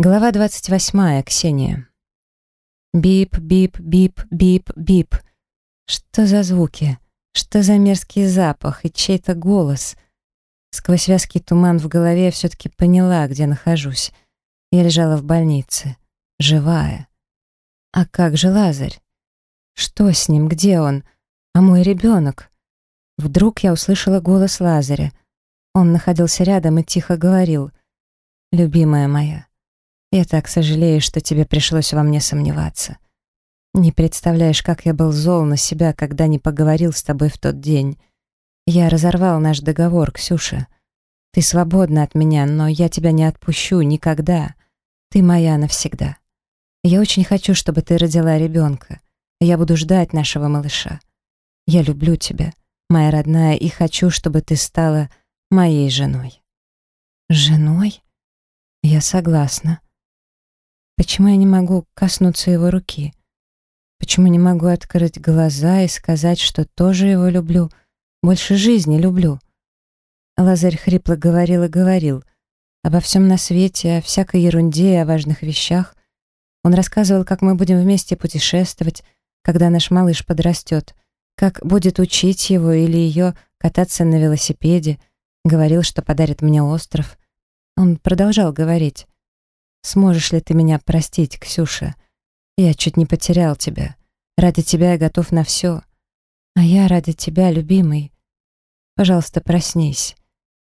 Глава 28. Ксения. Бип, бип, бип, бип, бип. Что за звуки? Что за мерзкий запах и чей-то голос? Сквозь вязкий туман в голове я все-таки поняла, где нахожусь. Я лежала в больнице. Живая. А как же Лазарь? Что с ним? Где он? А мой ребенок? Вдруг я услышала голос Лазаря. Он находился рядом и тихо говорил. «Любимая моя, я так сожалею, что тебе пришлось во мне сомневаться. Не представляешь, как я был зол на себя, когда не поговорил с тобой в тот день. Я разорвал наш договор, Ксюша. Ты свободна от меня, но я тебя не отпущу никогда. Ты моя навсегда. Я очень хочу, чтобы ты родила ребенка. Я буду ждать нашего малыша. Я люблю тебя, моя родная, и хочу, чтобы ты стала моей женой. Женой? Я согласна. Почему я не могу коснуться его руки? Почему не могу открыть глаза и сказать, что тоже его люблю, больше жизни люблю? Лазарь хрипло говорил и говорил обо всем на свете, о всякой ерунде и о важных вещах. Он рассказывал, как мы будем вместе путешествовать, когда наш малыш подрастет, как будет учить его или ее кататься на велосипеде, говорил, что подарит мне остров. Он продолжал говорить. Сможешь ли ты меня простить, Ксюша? Я чуть не потерял тебя. Ради тебя я готов на все. А я ради тебя, любимый. Пожалуйста, проснись.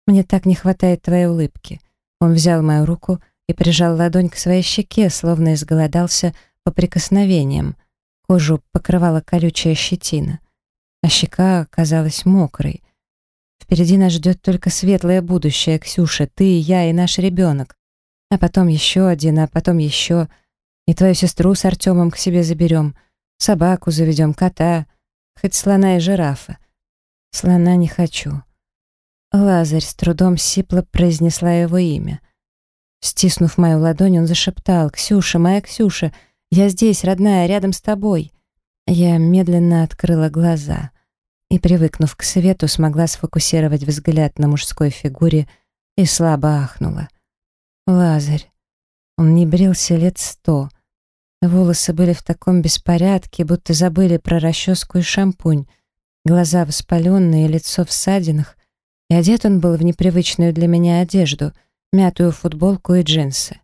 Мне так не хватает твоей улыбки. Он взял мою руку и прижал ладонь к своей щеке, словно изголодался по прикосновениям. Кожу покрывала колючая щетина, а щека оказалась мокрой. Впереди нас ждет только светлое будущее, Ксюша, ты, я и наш ребенок. А потом еще один, а потом еще. И твою сестру с Артемом к себе заберем. Собаку заведем, кота, хоть слона и жирафа. Слона не хочу. Лазарь с трудом сипло произнесла его имя. Стиснув мою ладонь, он зашептал «Ксюша, моя Ксюша, я здесь, родная, рядом с тобой». Я медленно открыла глаза и, привыкнув к свету, смогла сфокусировать взгляд на мужской фигуре и слабо ахнула. Лазарь. Он не брился лет сто. Волосы были в таком беспорядке, будто забыли про расческу и шампунь. Глаза воспаленные, лицо в ссадинах. И одет он был в непривычную для меня одежду, мятую футболку и джинсы.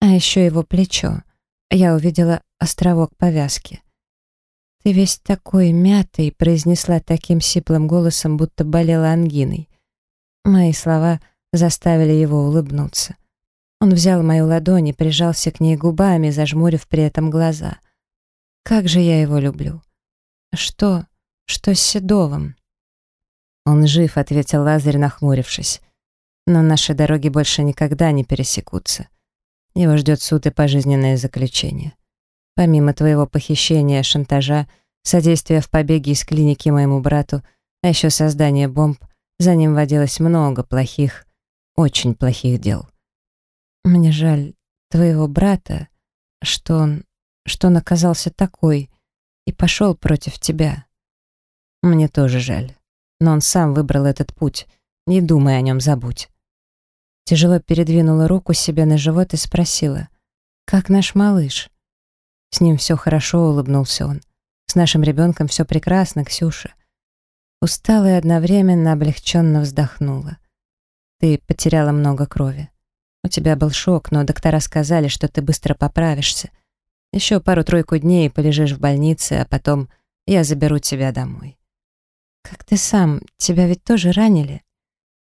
А еще его плечо. Я увидела островок повязки. «Ты весь такой мятый», — произнесла таким сиплым голосом, будто болела ангиной. Мои слова заставили его улыбнуться. Он взял мою ладонь и прижался к ней губами, зажмурив при этом глаза. Как же я его люблю. Что? Что с Седовым? Он жив, ответил Лазарь, нахмурившись. Но наши дороги больше никогда не пересекутся. Его ждет суд и пожизненное заключение. Помимо твоего похищения, шантажа, содействия в побеге из клиники моему брату, а еще создания бомб, за ним водилось много плохих, очень плохих дел. Мне жаль твоего брата, что он, что он оказался такой и пошел против тебя. Мне тоже жаль, но он сам выбрал этот путь, не думай о нем, забудь. Тяжело передвинула руку себе на живот и спросила, «Как наш малыш?» «С ним все хорошо», — улыбнулся он. «С нашим ребенком все прекрасно, Ксюша». Устала и одновременно облегченно вздохнула. «Ты потеряла много крови. У тебя был шок, но доктора сказали, что ты быстро поправишься. Еще пару-тройку дней полежишь в больнице, а потом я заберу тебя домой. Как ты сам? Тебя ведь тоже ранили?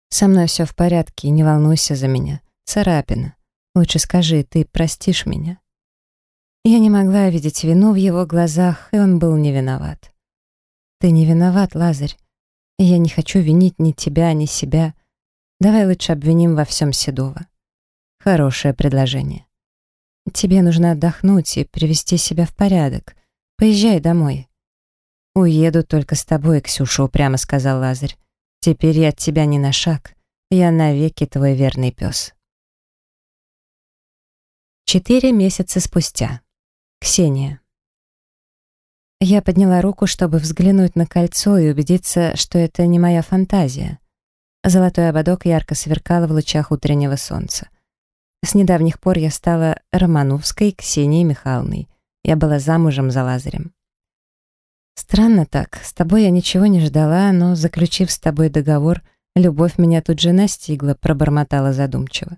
Со мной все в порядке, не волнуйся за меня. Царапина. Лучше скажи, ты простишь меня? Я не могла видеть вину в его глазах, и он был не виноват. Ты не виноват, Лазарь. И я не хочу винить ни тебя, ни себя. Давай лучше обвиним во всем Седова. Хорошее предложение. Тебе нужно отдохнуть и привести себя в порядок. Поезжай домой. Уеду только с тобой, Ксюша, упрямо сказал Лазарь. Теперь я от тебя не на шаг. Я навеки твой верный пес. Четыре месяца спустя. Ксения. Я подняла руку, чтобы взглянуть на кольцо и убедиться, что это не моя фантазия. Золотой ободок ярко сверкал в лучах утреннего солнца. С недавних пор я стала Романовской Ксенией Михайловной. Я была замужем за Лазарем. Странно так, с тобой я ничего не ждала, но, заключив с тобой договор, любовь меня тут же настигла, пробормотала задумчиво.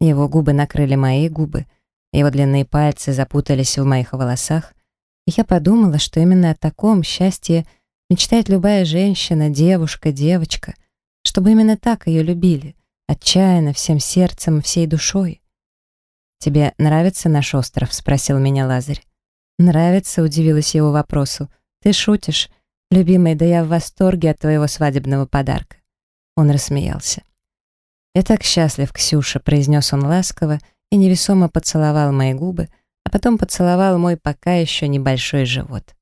Его губы накрыли мои губы, его длинные пальцы запутались в моих волосах, и я подумала, что именно о таком счастье мечтает любая женщина, девушка, девочка, чтобы именно так ее любили, отчаянно, всем сердцем, всей душой. «Тебе нравится наш остров?» — спросил меня Лазарь. «Нравится?» — удивилась его вопросу. «Ты шутишь? Любимый, да я в восторге от твоего свадебного подарка». Он рассмеялся. «Я так счастлив, Ксюша», — произнес он ласково и невесомо поцеловал мои губы, а потом поцеловал мой пока еще небольшой живот.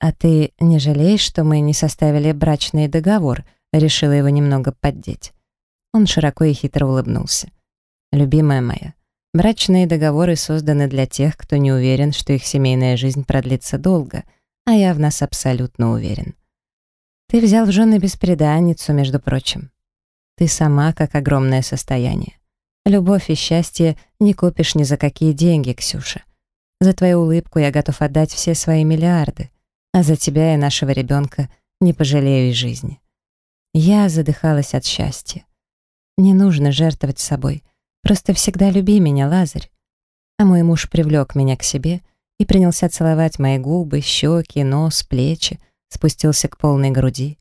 «А ты не жалеешь, что мы не составили брачный договор?» — решила его немного поддеть. Он широко и хитро улыбнулся. «Любимая моя, брачные договоры созданы для тех, кто не уверен, что их семейная жизнь продлится долго, а я в нас абсолютно уверен. Ты взял в жены беспреданницу, между прочим. Ты сама как огромное состояние. Любовь и счастье не купишь ни за какие деньги, Ксюша. За твою улыбку я готов отдать все свои миллиарды, а за тебя и нашего ребенка не пожалею и жизни. Я задыхалась от счастья. Не нужно жертвовать собой. Просто всегда люби меня, Лазарь. А мой муж привлек меня к себе и принялся целовать мои губы, щеки, нос, плечи, спустился к полной груди.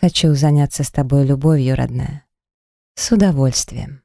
Хочу заняться с тобой любовью, родная. С удовольствием.